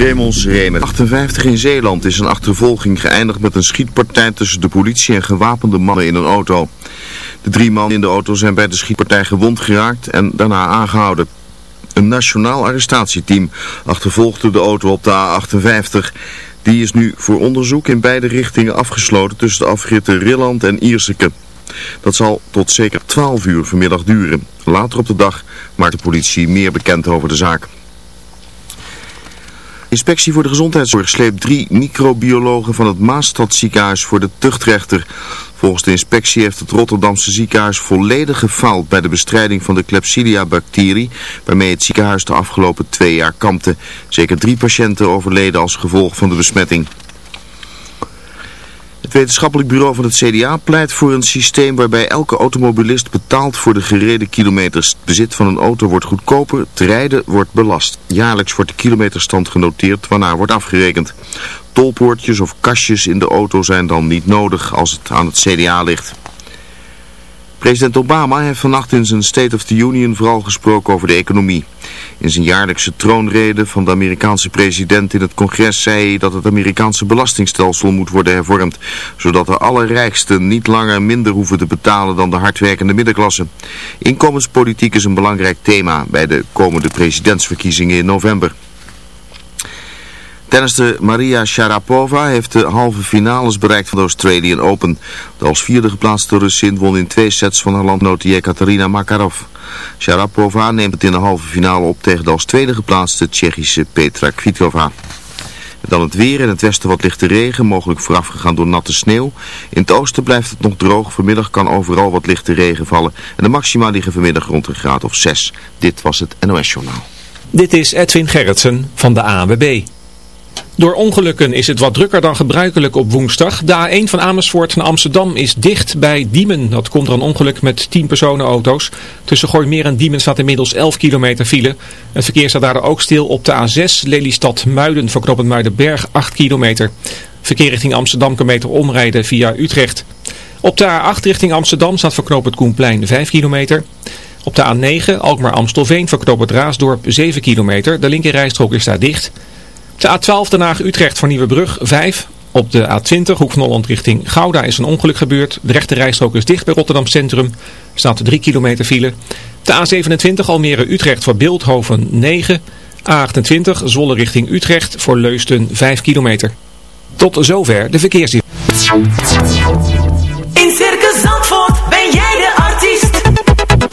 Raymond Remen. 58 in Zeeland is een achtervolging geëindigd met een schietpartij tussen de politie en gewapende mannen in een auto. De drie mannen in de auto zijn bij de schietpartij gewond geraakt en daarna aangehouden. Een nationaal arrestatieteam achtervolgde de auto op de A58. Die is nu voor onderzoek in beide richtingen afgesloten tussen de afritten Rilland en Ierseke. Dat zal tot zeker 12 uur vanmiddag duren. Later op de dag maakt de politie meer bekend over de zaak. Inspectie voor de Gezondheidszorg sleept drie microbiologen van het Maastadziekenhuis voor de tuchtrechter. Volgens de inspectie heeft het Rotterdamse ziekenhuis volledig gefaald bij de bestrijding van de Klebsiella-bacterie, waarmee het ziekenhuis de afgelopen twee jaar kampte. Zeker drie patiënten overleden als gevolg van de besmetting. Het wetenschappelijk bureau van het CDA pleit voor een systeem waarbij elke automobilist betaalt voor de gereden kilometers. Het bezit van een auto wordt goedkoper, te rijden wordt belast. Jaarlijks wordt de kilometerstand genoteerd waarna wordt afgerekend. Tolpoortjes of kastjes in de auto zijn dan niet nodig als het aan het CDA ligt. President Obama heeft vannacht in zijn State of the Union vooral gesproken over de economie. In zijn jaarlijkse troonrede van de Amerikaanse president in het congres zei hij dat het Amerikaanse belastingstelsel moet worden hervormd, zodat de allerrijksten niet langer minder hoeven te betalen dan de hardwerkende middenklasse. Inkomenspolitiek is een belangrijk thema bij de komende presidentsverkiezingen in november. Tennister Maria Sharapova heeft de halve finales bereikt van de Australian Open. De als vierde geplaatste Russin won in twee sets van haar landnoot Katarina Makarov. Sharapova neemt het in de halve finale op tegen de als tweede geplaatste Tsjechische Petra Kvitova. Dan het weer. In het westen wat lichte regen, mogelijk voorafgegaan door natte sneeuw. In het oosten blijft het nog droog. Vanmiddag kan overal wat lichte regen vallen. En de maxima liggen vanmiddag rond een graad of 6. Dit was het NOS Journaal. Dit is Edwin Gerritsen van de ANWB. Door ongelukken is het wat drukker dan gebruikelijk op woensdag. De A1 van Amersfoort naar Amsterdam is dicht bij Diemen. Dat komt er een ongeluk met 10 personenauto's. Tussen Gooimeer en Diemen staat inmiddels 11 kilometer file. Het verkeer staat daar ook stil op de A6 Lelystad Muiden voor Muidenberg 8 kilometer. Verkeer richting Amsterdam kan beter omrijden via Utrecht. Op de A8 richting Amsterdam staat voor knooppunt Koenplein 5 kilometer. Op de A9 Alkmaar-Amstelveen voor knooppunt Raasdorp 7 kilometer. De linkerrijstrook is daar dicht. De A12 Den Haag-Utrecht voor Nieuwebrug 5. Op de A20 Hoek van Holland richting Gouda is een ongeluk gebeurd. De rechte rijstrook is dicht bij Rotterdam Centrum. Staat 3 kilometer file. De A27 Almere-Utrecht voor Beeldhoven 9. A28 Zwolle richting Utrecht voor Leusden 5 kilometer. Tot zover de verkeersdienst.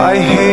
I hate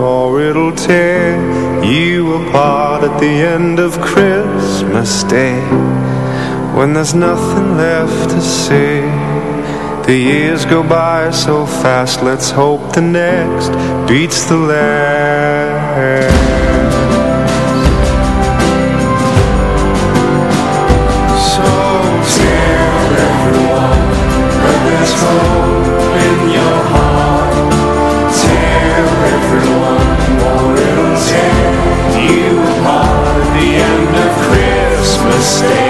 or it'll tear you apart at the end of Christmas Day. When there's nothing left to say The years go by so fast, let's hope the next beats the last. So tell everyone that there's hope stay.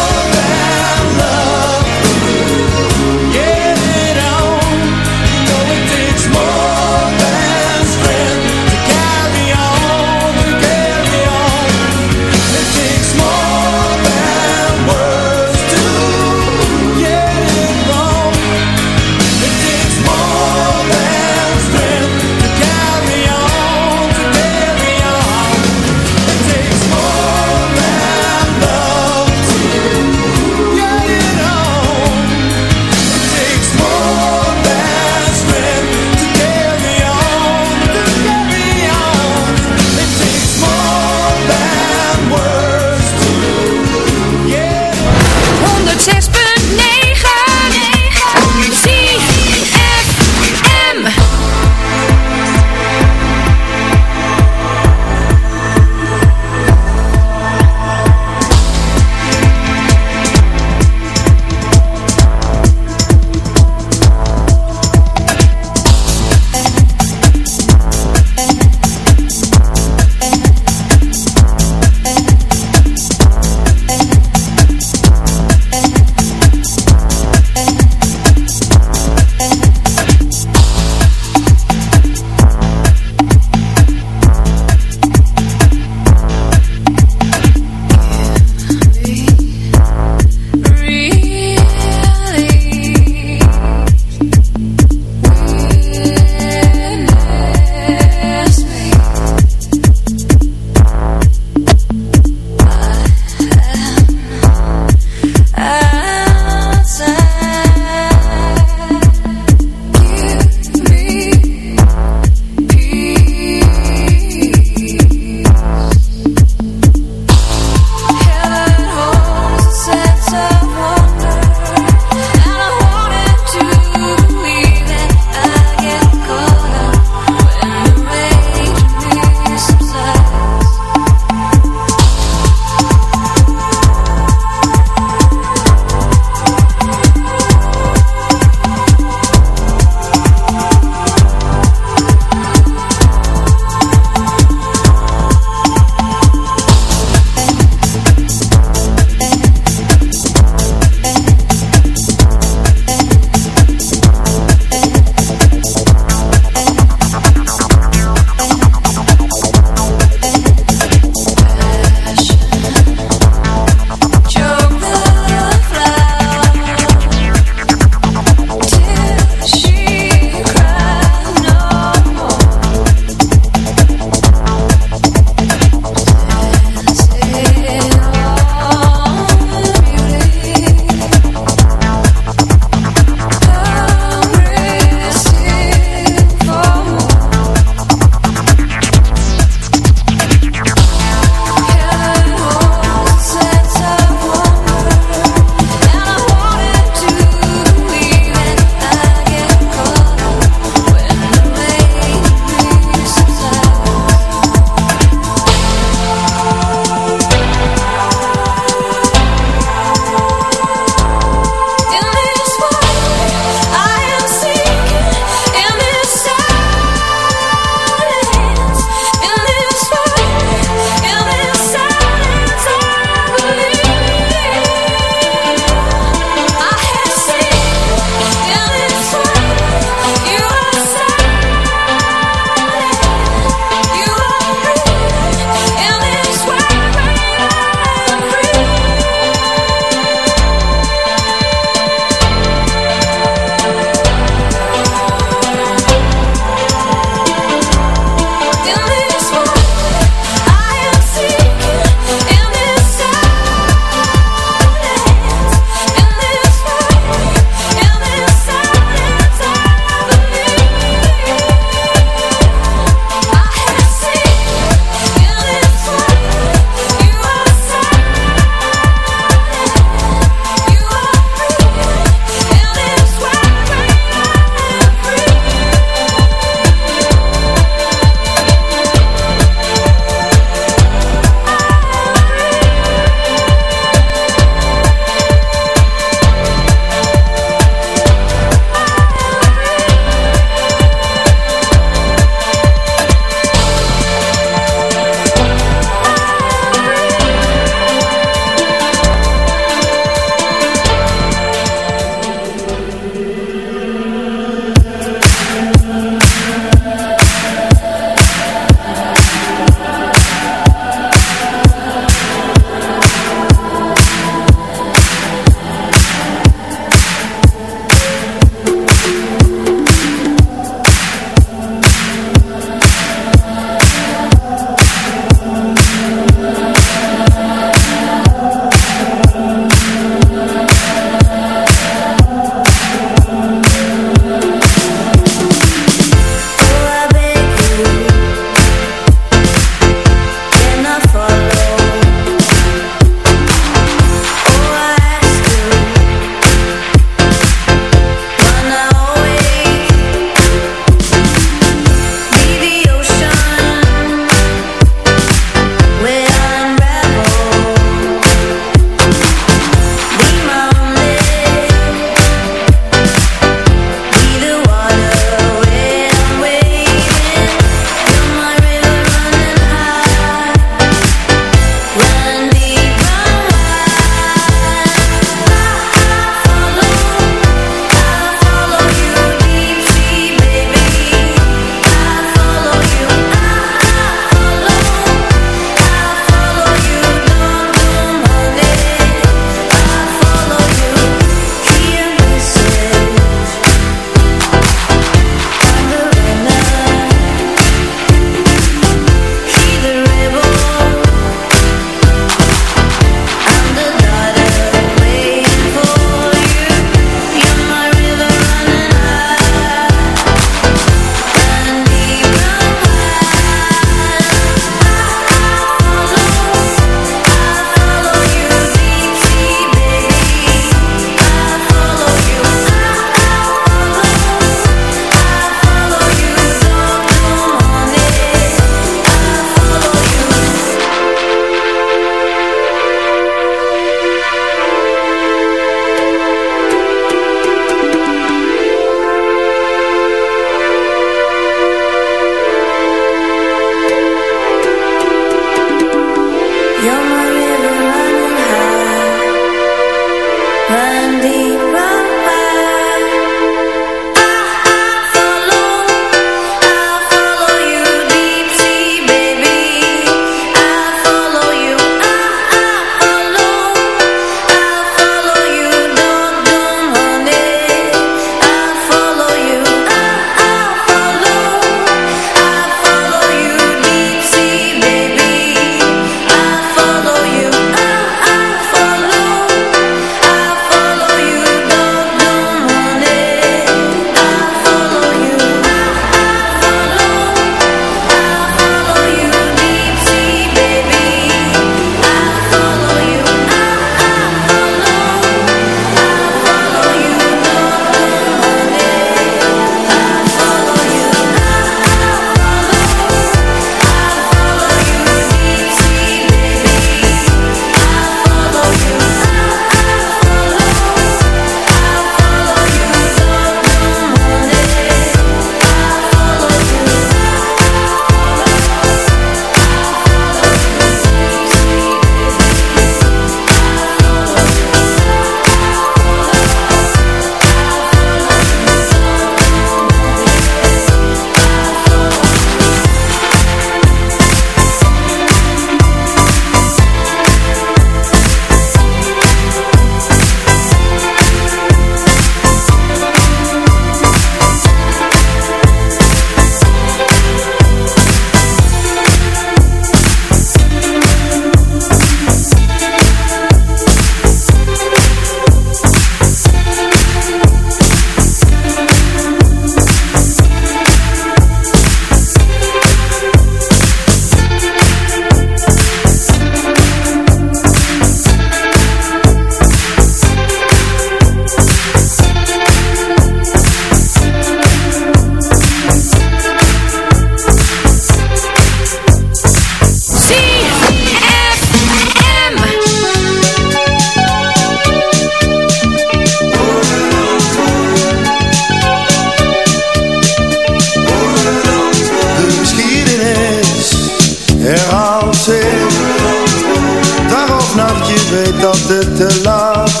En het glas